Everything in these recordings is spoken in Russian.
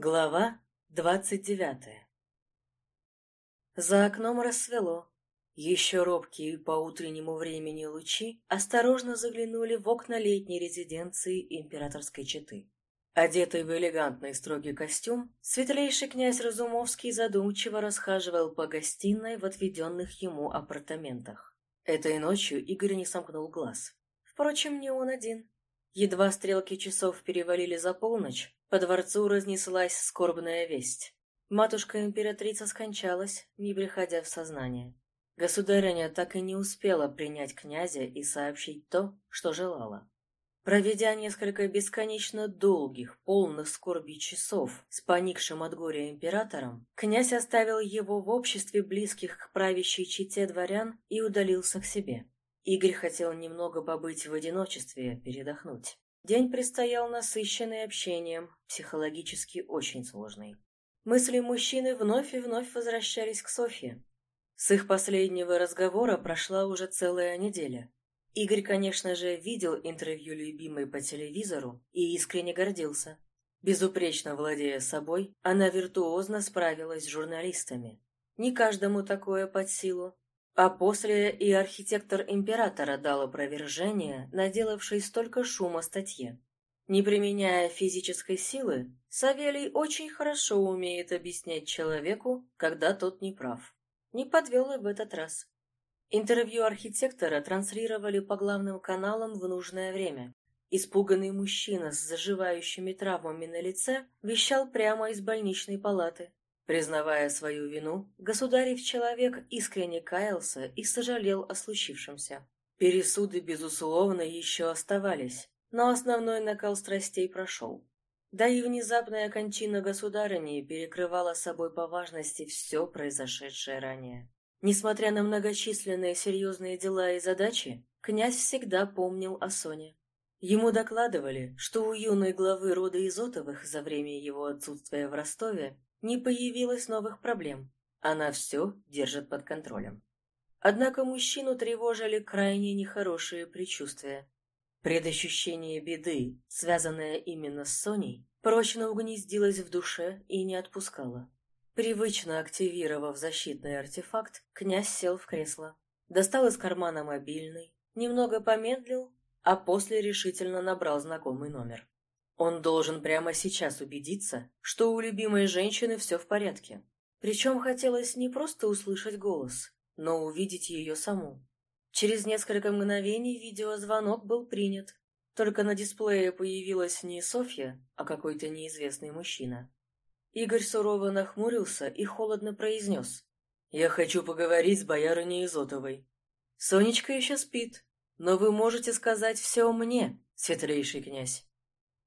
Глава двадцать девятая За окном рассвело. Еще робкие по утреннему времени лучи осторожно заглянули в окна летней резиденции императорской четы. Одетый в элегантный строгий костюм, светлейший князь Разумовский задумчиво расхаживал по гостиной в отведенных ему апартаментах. Этой ночью Игорь не сомкнул глаз. Впрочем, не он один. Едва стрелки часов перевалили за полночь, по дворцу разнеслась скорбная весть. Матушка-императрица скончалась, не приходя в сознание. Государыня так и не успела принять князя и сообщить то, что желала. Проведя несколько бесконечно долгих, полных скорби часов с поникшим от горя императором, князь оставил его в обществе близких к правящей чете дворян и удалился к себе. Игорь хотел немного побыть в одиночестве, передохнуть. День предстоял насыщенный общением, психологически очень сложный. Мысли мужчины вновь и вновь возвращались к Софье. С их последнего разговора прошла уже целая неделя. Игорь, конечно же, видел интервью любимой по телевизору и искренне гордился. Безупречно владея собой, она виртуозно справилась с журналистами. Не каждому такое под силу, а после и архитектор императора дал опровержение, наделавшей столько шума статье. Не применяя физической силы, Савелий очень хорошо умеет объяснять человеку, когда тот не прав. Не подвел и в этот раз. Интервью архитектора транслировали по главным каналам в нужное время. Испуганный мужчина с заживающими травмами на лице вещал прямо из больничной палаты. Признавая свою вину, государев человек искренне каялся и сожалел о случившемся. Пересуды, безусловно, еще оставались, но основной накал страстей прошел. Да и внезапная кончина государыни перекрывала собой по важности все произошедшее ранее. Несмотря на многочисленные серьезные дела и задачи, князь всегда помнил о Соне. Ему докладывали, что у юной главы рода Изотовых за время его отсутствия в Ростове не появилось новых проблем. Она все держит под контролем. Однако мужчину тревожили крайне нехорошие предчувствия. Предощущение беды, связанное именно с Соней, прочно угнездилось в душе и не отпускало. Привычно активировав защитный артефакт, князь сел в кресло, достал из кармана мобильный, немного помедлил, а после решительно набрал знакомый номер. Он должен прямо сейчас убедиться, что у любимой женщины все в порядке. Причем хотелось не просто услышать голос, но увидеть ее саму. Через несколько мгновений видеозвонок был принят. Только на дисплее появилась не Софья, а какой-то неизвестный мужчина. Игорь сурово нахмурился и холодно произнес. «Я хочу поговорить с боярыней Изотовой. Сонечка еще спит, но вы можете сказать все мне, светлейший князь».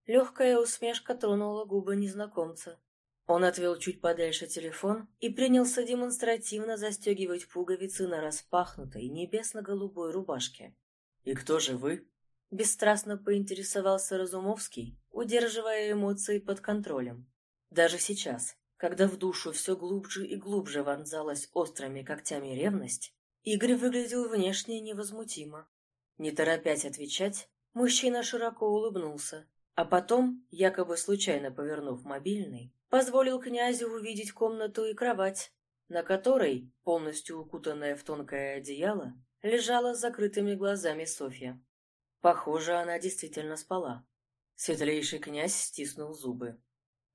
Легкая усмешка тронула губы незнакомца. Он отвел чуть подальше телефон и принялся демонстративно застегивать пуговицы на распахнутой небесно-голубой рубашке. «И кто же вы?» Бесстрастно поинтересовался Разумовский, удерживая эмоции под контролем. Даже сейчас, когда в душу все глубже и глубже вонзалась острыми когтями ревность, Игорь выглядел внешне невозмутимо. Не торопясь отвечать, мужчина широко улыбнулся, а потом, якобы случайно повернув мобильный, позволил князю увидеть комнату и кровать, на которой, полностью укутанная в тонкое одеяло, лежала с закрытыми глазами Софья. Похоже, она действительно спала. Светлейший князь стиснул зубы.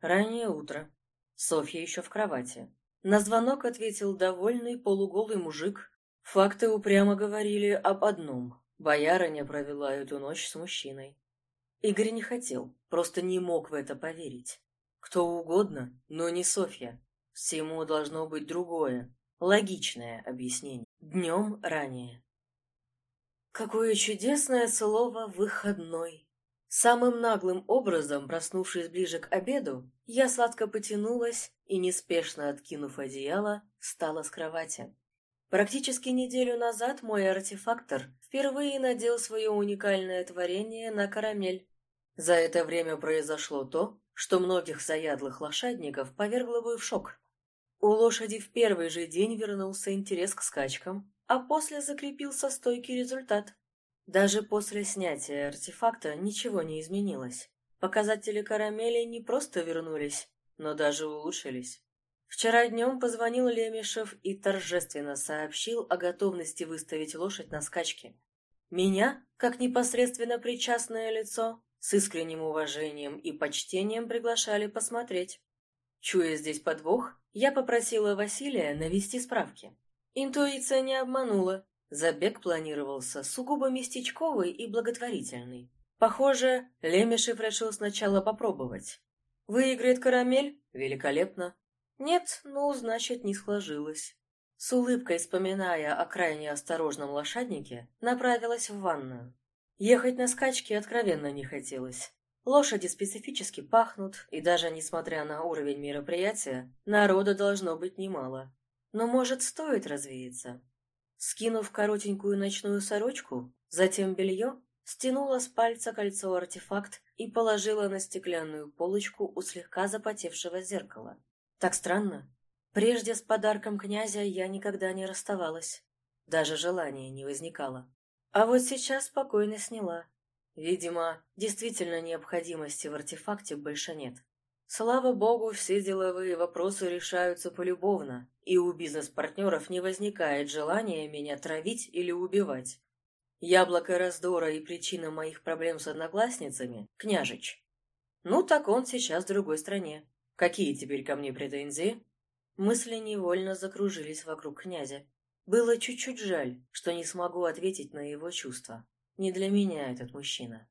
Раннее утро. Софья еще в кровати. На звонок ответил довольный полуголый мужик. Факты упрямо говорили об одном. Боярыня провела эту ночь с мужчиной. Игорь не хотел, просто не мог в это поверить. Кто угодно, но не Софья. Всему должно быть другое, логичное объяснение. Днем ранее. Какое чудесное слово «выходной». Самым наглым образом, проснувшись ближе к обеду, я сладко потянулась и, неспешно откинув одеяло, встала с кровати. Практически неделю назад мой артефактор впервые надел свое уникальное творение на карамель. За это время произошло то, что многих заядлых лошадников повергло бы в шок. У лошади в первый же день вернулся интерес к скачкам, а после закрепился стойкий результат. Даже после снятия артефакта ничего не изменилось. Показатели карамели не просто вернулись, но даже улучшились. Вчера днем позвонил Лемешев и торжественно сообщил о готовности выставить лошадь на скачки. Меня, как непосредственно причастное лицо, с искренним уважением и почтением приглашали посмотреть. Чуя здесь подвох, я попросила Василия навести справки. Интуиция не обманула. Забег планировался сугубо местечковый и благотворительный. Похоже, Лемешев решил сначала попробовать. Выиграет карамель? Великолепно. Нет, ну, значит, не сложилось. С улыбкой вспоминая о крайне осторожном лошаднике, направилась в ванную. Ехать на скачке откровенно не хотелось. Лошади специфически пахнут, и даже несмотря на уровень мероприятия, народа должно быть немало. Но, может, стоит развеяться? Скинув коротенькую ночную сорочку, затем белье, стянула с пальца кольцо-артефакт и положила на стеклянную полочку у слегка запотевшего зеркала. Так странно. Прежде с подарком князя я никогда не расставалась. Даже желания не возникало. А вот сейчас спокойно сняла. Видимо, действительно необходимости в артефакте больше нет. Слава богу, все деловые вопросы решаются полюбовно, и у бизнес-партнеров не возникает желания меня травить или убивать. Яблоко раздора и причина моих проблем с одноклассницами — княжич. Ну, так он сейчас в другой стране. Какие теперь ко мне претензии? Мысли невольно закружились вокруг князя. Было чуть-чуть жаль, что не смогу ответить на его чувства. Не для меня этот мужчина.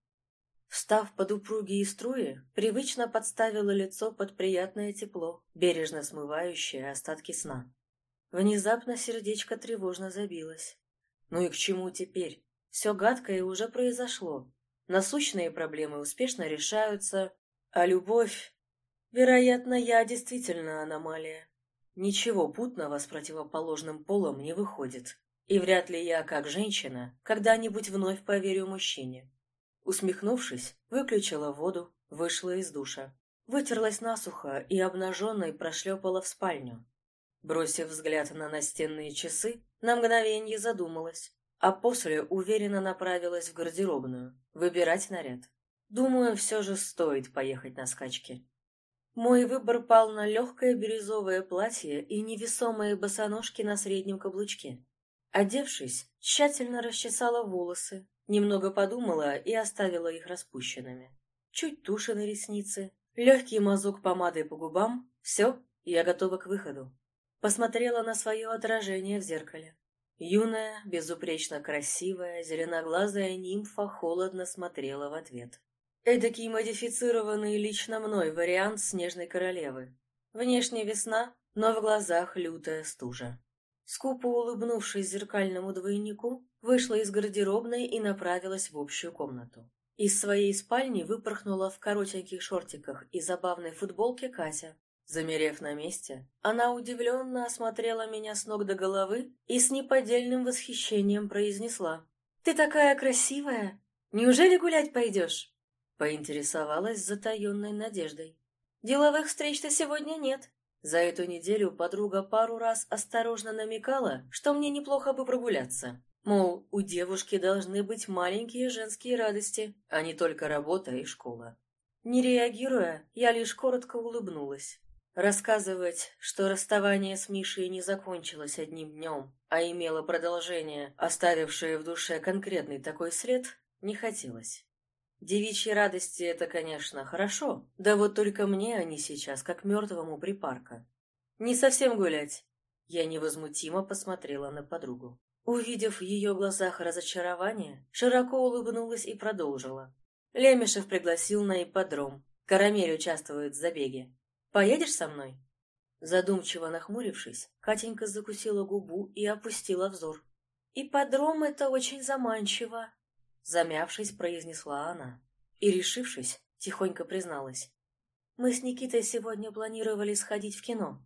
Встав под упругие струи, привычно подставила лицо под приятное тепло, бережно смывающее остатки сна. Внезапно сердечко тревожно забилось. Ну и к чему теперь? Все гадкое уже произошло. Насущные проблемы успешно решаются, а любовь... Вероятно, я действительно аномалия. Ничего путного с противоположным полом не выходит. И вряд ли я, как женщина, когда-нибудь вновь поверю мужчине. Усмехнувшись, выключила воду, вышла из душа. Вытерлась насухо и обнаженной прошлепала в спальню. Бросив взгляд на настенные часы, на мгновение задумалась, а после уверенно направилась в гардеробную, выбирать наряд. Думаю, все же стоит поехать на скачки. Мой выбор пал на легкое бирюзовое платье и невесомые босоножки на среднем каблучке. Одевшись, тщательно расчесала волосы, немного подумала и оставила их распущенными. Чуть туши на ресницы, легкий мазок помады по губам — все, я готова к выходу. Посмотрела на свое отражение в зеркале. Юная, безупречно красивая, зеленоглазая нимфа холодно смотрела в ответ. Эдакий модифицированный лично мной вариант Снежной Королевы. Внешне весна, но в глазах лютая стужа. Скупо улыбнувшись зеркальному двойнику, вышла из гардеробной и направилась в общую комнату. Из своей спальни выпорхнула в коротеньких шортиках и забавной футболке Катя. Замерев на месте, она удивленно осмотрела меня с ног до головы и с неподдельным восхищением произнесла. «Ты такая красивая! Неужели гулять пойдешь?» Поинтересовалась с затаенной надеждой. «Деловых встреч-то сегодня нет». За эту неделю подруга пару раз осторожно намекала, что мне неплохо бы прогуляться. Мол, у девушки должны быть маленькие женские радости, а не только работа и школа. Не реагируя, я лишь коротко улыбнулась. Рассказывать, что расставание с Мишей не закончилось одним днем, а имело продолжение, оставившее в душе конкретный такой след, не хотелось. Девичьи радости — это, конечно, хорошо, да вот только мне они сейчас как мертвому припарка. Не совсем гулять. Я невозмутимо посмотрела на подругу. Увидев в ее глазах разочарование, широко улыбнулась и продолжила. Лемешев пригласил на ипподром. Карамель участвует в забеге. Поедешь со мной?» Задумчиво нахмурившись, Катенька закусила губу и опустила взор. «Ипподром — это очень заманчиво!» Замявшись, произнесла она. И, решившись, тихонько призналась. «Мы с Никитой сегодня планировали сходить в кино».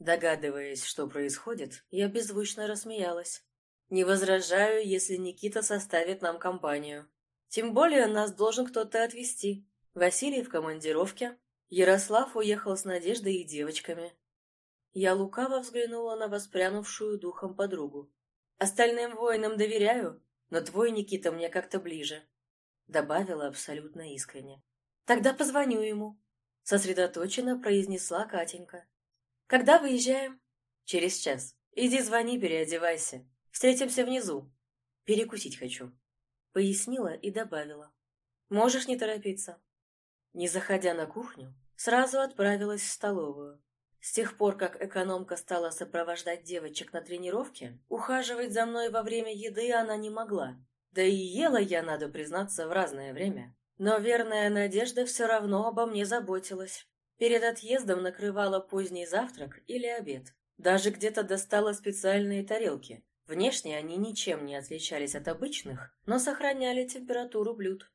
Догадываясь, что происходит, я беззвучно рассмеялась. «Не возражаю, если Никита составит нам компанию. Тем более нас должен кто-то отвезти. Василий в командировке. Ярослав уехал с Надеждой и девочками». Я лукаво взглянула на воспрянувшую духом подругу. «Остальным воинам доверяю, но твой Никита мне как-то ближе», — добавила абсолютно искренне. «Тогда позвоню ему». Сосредоточенно произнесла Катенька. «Когда выезжаем?» «Через час. Иди звони, переодевайся. Встретимся внизу. Перекусить хочу», — пояснила и добавила. «Можешь не торопиться». Не заходя на кухню, сразу отправилась в столовую. С тех пор, как экономка стала сопровождать девочек на тренировке, ухаживать за мной во время еды она не могла. Да и ела я, надо признаться, в разное время. Но верная Надежда все равно обо мне заботилась. Перед отъездом накрывала поздний завтрак или обед. Даже где-то достала специальные тарелки. Внешне они ничем не отличались от обычных, но сохраняли температуру блюд.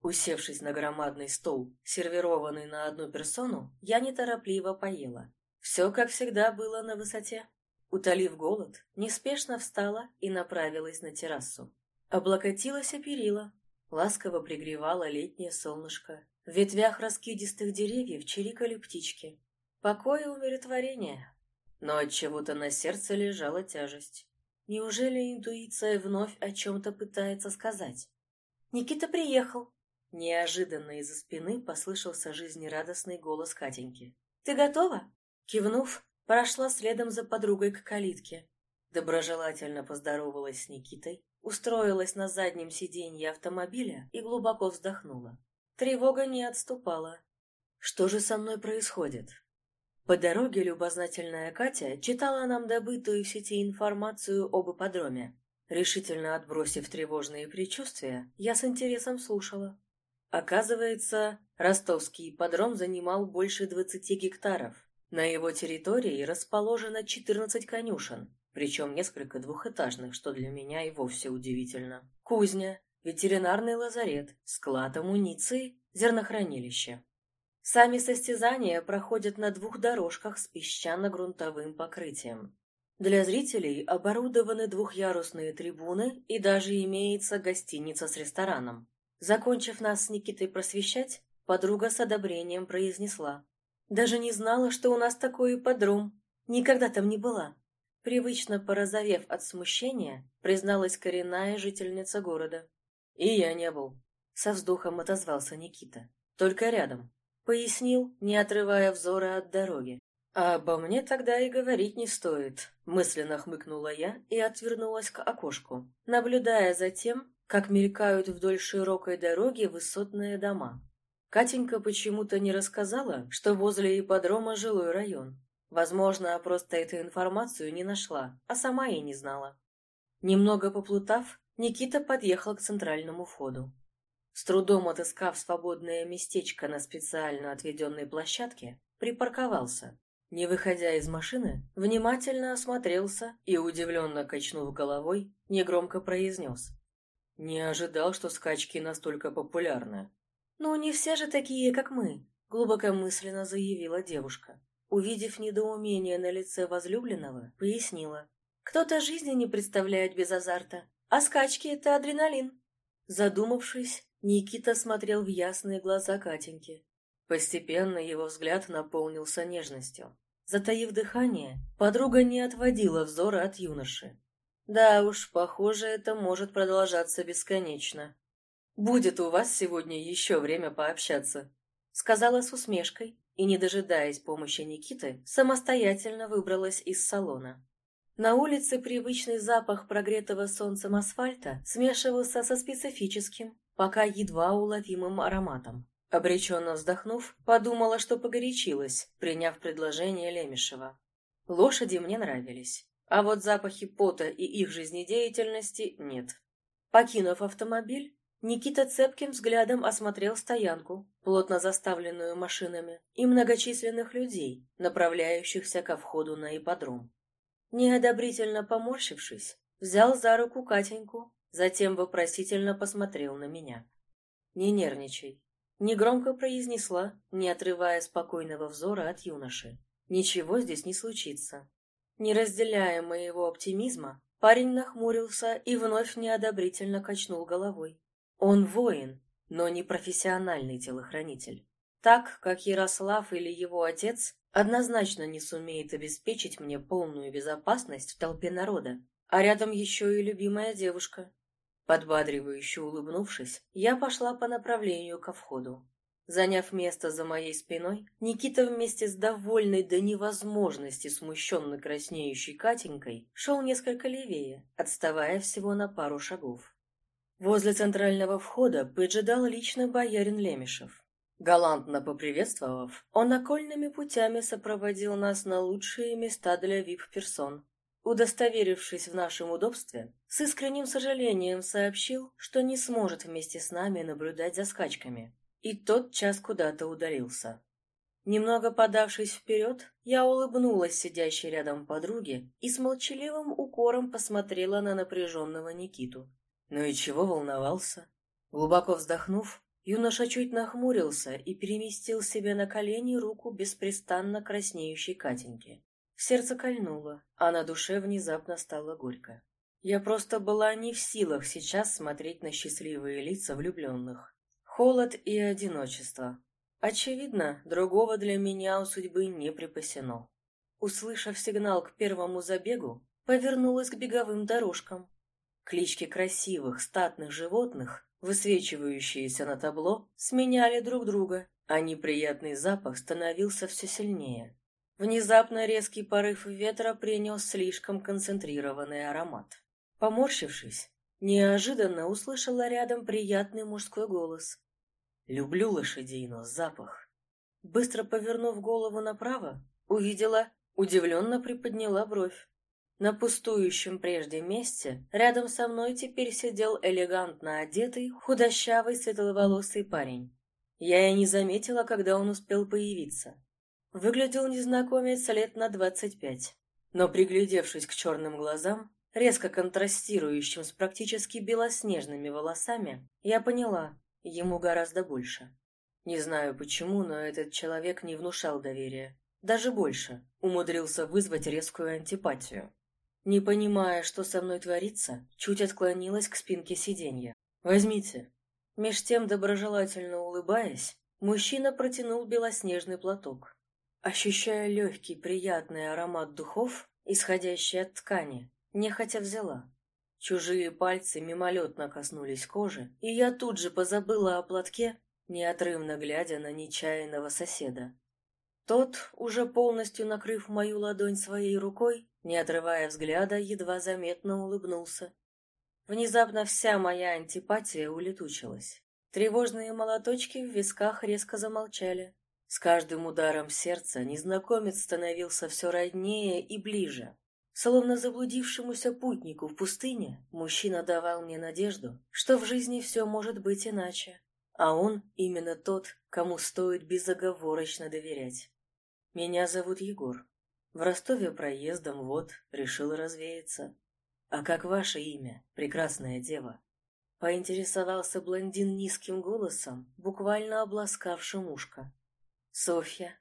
Усевшись на громадный стол, сервированный на одну персону, я неторопливо поела. Все, как всегда, было на высоте. Утолив голод, неспешно встала и направилась на террасу. Облокотилась о перила. Ласково пригревало летнее солнышко. В ветвях раскидистых деревьев чирикали птички. Покой и умиротворение. Но от чего-то на сердце лежала тяжесть. Неужели интуиция вновь о чем-то пытается сказать? «Никита приехал!» Неожиданно из-за спины послышался жизнерадостный голос Катеньки. «Ты готова?» Кивнув, прошла следом за подругой к калитке. Доброжелательно поздоровалась с Никитой, устроилась на заднем сиденье автомобиля и глубоко вздохнула. Тревога не отступала. Что же со мной происходит? По дороге любознательная Катя читала нам добытую в сети информацию об ипподроме. Решительно отбросив тревожные предчувствия, я с интересом слушала. Оказывается, ростовский ипподром занимал больше 20 гектаров. На его территории расположено 14 конюшен, причем несколько двухэтажных, что для меня и вовсе удивительно. Кузня, ветеринарный лазарет, склад амуниции, зернохранилище. Сами состязания проходят на двух дорожках с песчано-грунтовым покрытием. Для зрителей оборудованы двухъярусные трибуны и даже имеется гостиница с рестораном. Закончив нас с Никитой просвещать, подруга с одобрением произнесла. «Даже не знала, что у нас такой ипподром. Никогда там не была. Привычно порозовев от смущения, призналась коренная жительница города. «И я не был», — со вздохом отозвался Никита. «Только рядом», — пояснил, не отрывая взора от дороги. «А обо мне тогда и говорить не стоит», — мысленно хмыкнула я и отвернулась к окошку, наблюдая за тем, как мелькают вдоль широкой дороги высотные дома. Катенька почему-то не рассказала, что возле ипподрома жилой район. Возможно, просто эту информацию не нашла, а сама и не знала. Немного поплутав, Никита подъехал к центральному входу. С трудом отыскав свободное местечко на специально отведенной площадке, припарковался. Не выходя из машины, внимательно осмотрелся и, удивленно качнув головой, негромко произнес. «Не ожидал, что скачки настолько популярны». «Ну, не все же такие, как мы», — глубокомысленно заявила девушка. Увидев недоумение на лице возлюбленного, пояснила. «Кто-то жизни не представляет без азарта, а скачки — это адреналин». Задумавшись, Никита смотрел в ясные глаза Катеньки. Постепенно его взгляд наполнился нежностью. Затаив дыхание, подруга не отводила взора от юноши. Да уж, похоже, это может продолжаться бесконечно. «Будет у вас сегодня еще время пообщаться», — сказала с усмешкой, и, не дожидаясь помощи Никиты, самостоятельно выбралась из салона. На улице привычный запах прогретого солнцем асфальта смешивался со специфическим, пока едва уловимым ароматом. Обреченно вздохнув, подумала, что погорячилась, приняв предложение Лемешева. Лошади мне нравились, а вот запахи пота и их жизнедеятельности нет. Покинув автомобиль, Никита цепким взглядом осмотрел стоянку, плотно заставленную машинами, и многочисленных людей, направляющихся ко входу на ипподром. Неодобрительно поморщившись, взял за руку Катеньку, затем вопросительно посмотрел на меня. «Не нервничай», — негромко произнесла, не отрывая спокойного взора от юноши. «Ничего здесь не случится». Не разделяя моего оптимизма, парень нахмурился и вновь неодобрительно качнул головой. Он воин, но не профессиональный телохранитель. Так, как Ярослав или его отец, однозначно не сумеет обеспечить мне полную безопасность в толпе народа. А рядом еще и любимая девушка. Подбадривающе улыбнувшись, я пошла по направлению ко входу. Заняв место за моей спиной, Никита вместе с довольной до невозможности смущенно краснеющей Катенькой шел несколько левее, отставая всего на пару шагов. Возле центрального входа поджидал лично боярин Лемешев. Галантно поприветствовав, он окольными путями сопроводил нас на лучшие места для вип-персон. Удостоверившись в нашем удобстве, с искренним сожалением сообщил, что не сможет вместе с нами наблюдать за скачками, и тот час куда-то удалился. Немного подавшись вперед, я улыбнулась сидящей рядом подруге и с молчаливым укором посмотрела на напряженного Никиту. Ну и чего волновался? Глубоко вздохнув, юноша чуть нахмурился и переместил себе на колени руку беспрестанно краснеющей Катеньки. Сердце кольнуло, а на душе внезапно стало горько. Я просто была не в силах сейчас смотреть на счастливые лица влюбленных. Холод и одиночество. Очевидно, другого для меня у судьбы не припасено. Услышав сигнал к первому забегу, повернулась к беговым дорожкам. Клички красивых, статных животных, высвечивающиеся на табло, сменяли друг друга, а неприятный запах становился все сильнее. Внезапно резкий порыв ветра принес слишком концентрированный аромат. Поморщившись, неожиданно услышала рядом приятный мужской голос. Люблю лошадей, но запах. Быстро повернув голову направо, увидела, удивленно приподняла бровь. На пустующем прежде месте рядом со мной теперь сидел элегантно одетый, худощавый, светловолосый парень. Я и не заметила, когда он успел появиться. Выглядел незнакомец лет на двадцать пять. Но, приглядевшись к черным глазам, резко контрастирующим с практически белоснежными волосами, я поняла, Ему гораздо больше. Не знаю почему, но этот человек не внушал доверия. Даже больше. Умудрился вызвать резкую антипатию. Не понимая, что со мной творится, чуть отклонилась к спинке сиденья. «Возьмите». Меж тем, доброжелательно улыбаясь, мужчина протянул белоснежный платок. Ощущая легкий, приятный аромат духов, исходящий от ткани, нехотя взяла. Чужие пальцы мимолетно коснулись кожи, и я тут же позабыла о платке, неотрывно глядя на нечаянного соседа. Тот, уже полностью накрыв мою ладонь своей рукой, не отрывая взгляда, едва заметно улыбнулся. Внезапно вся моя антипатия улетучилась. Тревожные молоточки в висках резко замолчали. С каждым ударом сердца незнакомец становился все роднее и ближе. Словно заблудившемуся путнику в пустыне, мужчина давал мне надежду, что в жизни все может быть иначе, а он именно тот, кому стоит безоговорочно доверять. Меня зовут Егор. В Ростове проездом, вот, решил развеяться. А как ваше имя, прекрасная дева? Поинтересовался блондин низким голосом, буквально обласкавшим ушко. Софья.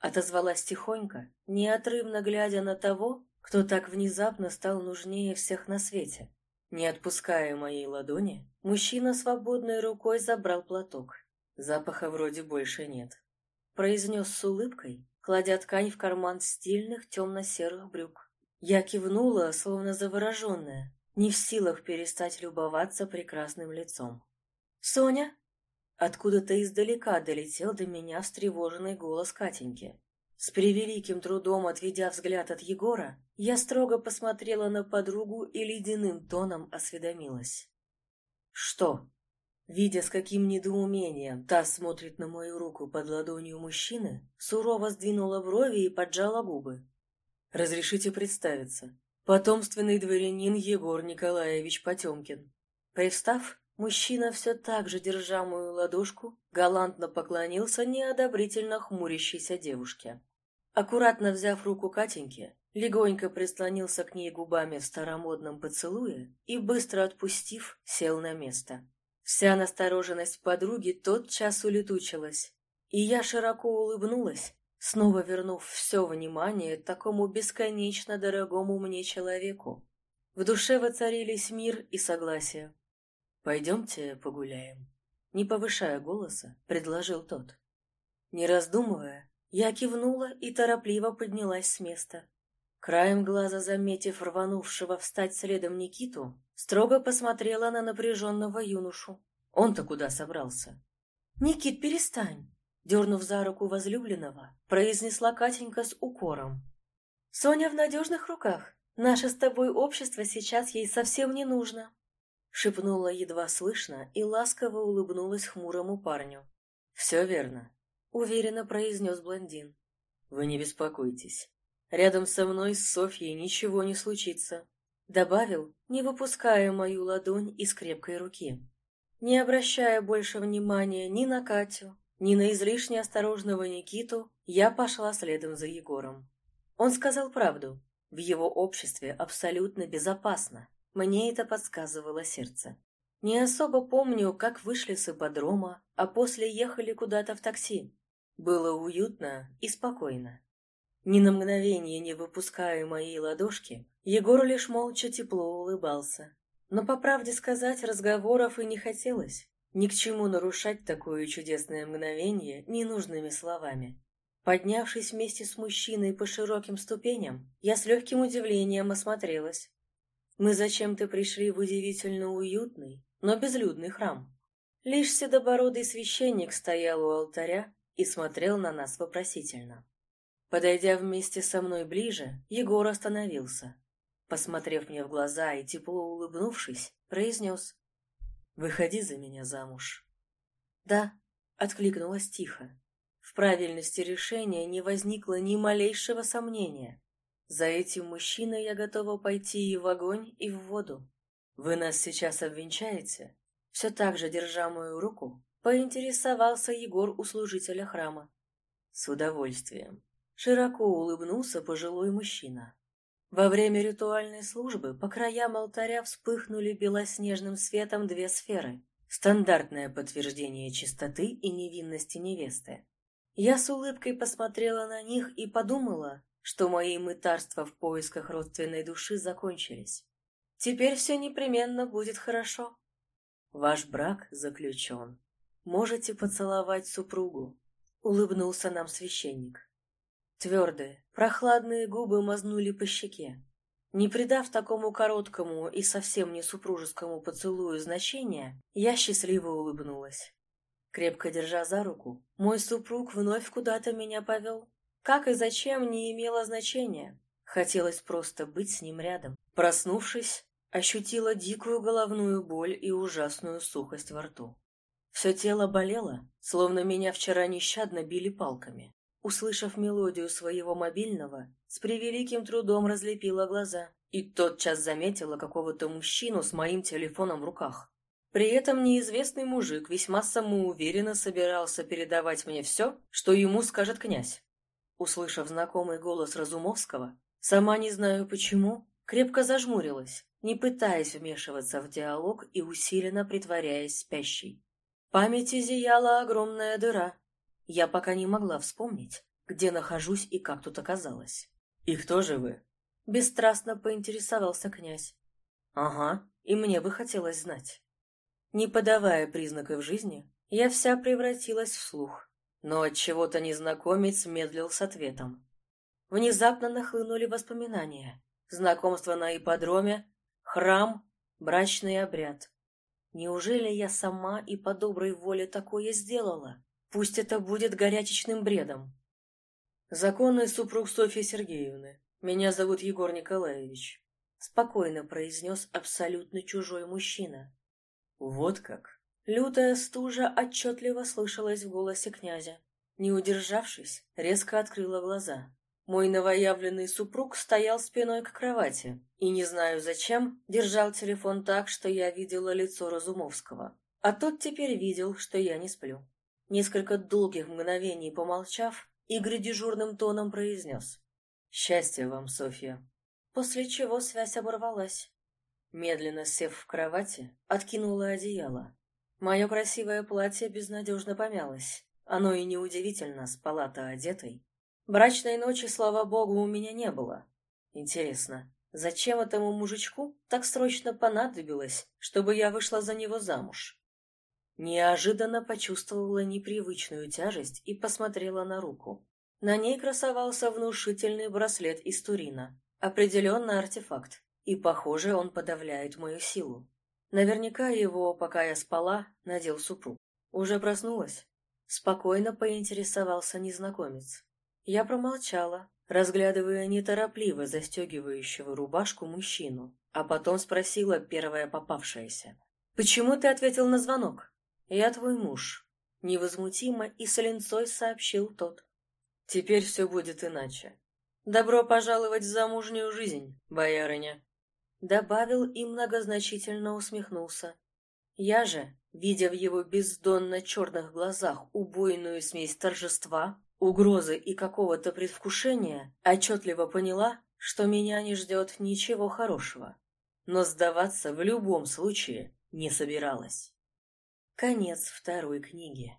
Отозвалась тихонько, неотрывно глядя на того, кто так внезапно стал нужнее всех на свете. Не отпуская моей ладони, мужчина свободной рукой забрал платок. Запаха вроде больше нет. Произнес с улыбкой, кладя ткань в карман стильных темно-серых брюк. Я кивнула, словно завороженная, не в силах перестать любоваться прекрасным лицом. «Соня?» Откуда-то издалека долетел до меня встревоженный голос Катеньки. С превеликим трудом отведя взгляд от Егора, я строго посмотрела на подругу и ледяным тоном осведомилась. «Что?» Видя, с каким недоумением та смотрит на мою руку под ладонью мужчины, сурово сдвинула брови и поджала губы. «Разрешите представиться. Потомственный дворянин Егор Николаевич Потемкин». Привстав, мужчина все так же, держа мою ладошку, галантно поклонился неодобрительно хмурящейся девушке. Аккуратно взяв руку Катеньки, легонько прислонился к ней губами в старомодном поцелуе и, быстро отпустив, сел на место. Вся настороженность подруги тотчас улетучилась, и я широко улыбнулась, снова вернув все внимание такому бесконечно дорогому мне человеку. В душе воцарились мир и согласие. «Пойдемте погуляем», — не повышая голоса, предложил тот. Не раздумывая, я кивнула и торопливо поднялась с места. Краем глаза заметив рванувшего встать следом Никиту, строго посмотрела на напряженного юношу. Он-то куда собрался? «Никит, перестань!» Дернув за руку возлюбленного, произнесла Катенька с укором. «Соня в надежных руках. Наше с тобой общество сейчас ей совсем не нужно!» Шепнула едва слышно и ласково улыбнулась хмурому парню. «Все верно», — уверенно произнес блондин. «Вы не беспокойтесь. Рядом со мной с Софьей ничего не случится», — добавил, не выпуская мою ладонь из крепкой руки. Не обращая больше внимания ни на Катю, ни на излишне осторожного Никиту, я пошла следом за Егором. Он сказал правду. В его обществе абсолютно безопасно. Мне это подсказывало сердце. Не особо помню, как вышли с ипподрома, а после ехали куда-то в такси. Было уютно и спокойно. Ни на мгновение не выпуская мои ладошки, Егор лишь молча тепло улыбался. Но, по правде сказать, разговоров и не хотелось. Ни к чему нарушать такое чудесное мгновение ненужными словами. Поднявшись вместе с мужчиной по широким ступеням, я с легким удивлением осмотрелась. Мы зачем-то пришли в удивительно уютный, но безлюдный храм. Лишь седобородый священник стоял у алтаря и смотрел на нас вопросительно. Подойдя вместе со мной ближе, Егор остановился. Посмотрев мне в глаза и тепло улыбнувшись, произнес «Выходи за меня замуж». «Да», — откликнулась тихо. В правильности решения не возникло ни малейшего сомнения. За этим мужчиной я готова пойти и в огонь, и в воду. Вы нас сейчас обвенчаете? Все так же, держа мою руку, поинтересовался Егор у служителя храма. С удовольствием. Широко улыбнулся пожилой мужчина. Во время ритуальной службы по краям алтаря вспыхнули белоснежным светом две сферы. Стандартное подтверждение чистоты и невинности невесты. Я с улыбкой посмотрела на них и подумала, что мои мытарства в поисках родственной души закончились. Теперь все непременно будет хорошо. Ваш брак заключен. Можете поцеловать супругу, — улыбнулся нам священник. Твердые, прохладные губы мазнули по щеке. Не придав такому короткому и совсем не супружескому поцелую значения, я счастливо улыбнулась. Крепко держа за руку, мой супруг вновь куда-то меня повел. Как и зачем, не имело значения. Хотелось просто быть с ним рядом. Проснувшись, ощутила дикую головную боль и ужасную сухость во рту. Все тело болело, словно меня вчера нещадно били палками. Услышав мелодию своего мобильного, с превеликим трудом разлепила глаза и тотчас заметила какого-то мужчину с моим телефоном в руках. При этом неизвестный мужик весьма самоуверенно собирался передавать мне все, что ему скажет князь. Услышав знакомый голос Разумовского, сама не знаю почему, крепко зажмурилась, не пытаясь вмешиваться в диалог и усиленно притворяясь спящей. В памяти зияла огромная дыра. Я пока не могла вспомнить, где нахожусь и как тут оказалась. «И кто же вы?» Бесстрастно поинтересовался князь. «Ага, и мне бы хотелось знать». Не подавая признаков жизни, я вся превратилась в слух. Но от чего то незнакомец медлил с ответом. Внезапно нахлынули воспоминания. Знакомство на ипподроме, храм, брачный обряд. Неужели я сама и по доброй воле такое сделала? Пусть это будет горячечным бредом. Законный супруг Софьи Сергеевны. Меня зовут Егор Николаевич. Спокойно произнес абсолютно чужой мужчина. Вот как. Лютая стужа отчетливо слышалась в голосе князя. Не удержавшись, резко открыла глаза. Мой новоявленный супруг стоял спиной к кровати и, не знаю зачем, держал телефон так, что я видела лицо Разумовского. А тот теперь видел, что я не сплю. Несколько долгих мгновений помолчав, Игорь дежурным тоном произнес. «Счастья вам, Софья!» После чего связь оборвалась. Медленно сев в кровати, откинула одеяло. Мое красивое платье безнадежно помялось. Оно и неудивительно, спала-то одетой. Брачной ночи, слава богу, у меня не было. Интересно, зачем этому мужичку так срочно понадобилось, чтобы я вышла за него замуж? Неожиданно почувствовала непривычную тяжесть и посмотрела на руку. На ней красовался внушительный браслет из Турина. Определенно артефакт, и, похоже, он подавляет мою силу. Наверняка его, пока я спала, надел супруг. «Уже проснулась?» Спокойно поинтересовался незнакомец. Я промолчала, разглядывая неторопливо застегивающего рубашку мужчину, а потом спросила первая попавшаяся. «Почему ты ответил на звонок?» «Я твой муж», — невозмутимо и с сообщил тот. «Теперь все будет иначе. Добро пожаловать в замужнюю жизнь, боярыня!» Добавил и многозначительно усмехнулся. Я же, видя в его бездонно черных глазах убойную смесь торжества, угрозы и какого-то предвкушения, отчетливо поняла, что меня не ждет ничего хорошего. Но сдаваться в любом случае не собиралась. Конец второй книги.